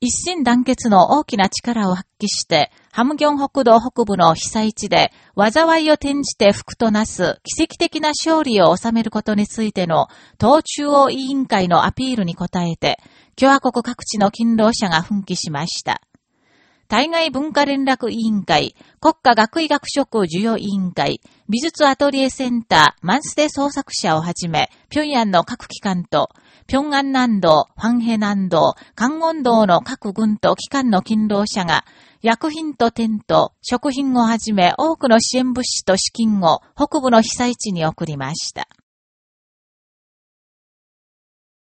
一心団結の大きな力を発揮して、ハムギョン北道北部の被災地で、災いを転じて福となす奇跡的な勝利を収めることについての党中央委員会のアピールに応えて、共和国各地の勤労者が奮起しました。対外文化連絡委員会、国家学位学食授与委員会、美術アトリエセンター、マンスデ創作者をはじめ、平壌の各機関と、平安南道、ファンヘ南道、関温道の各軍と機関の勤労者が、薬品とテント、食品をはじめ多くの支援物資と資金を北部の被災地に送りました。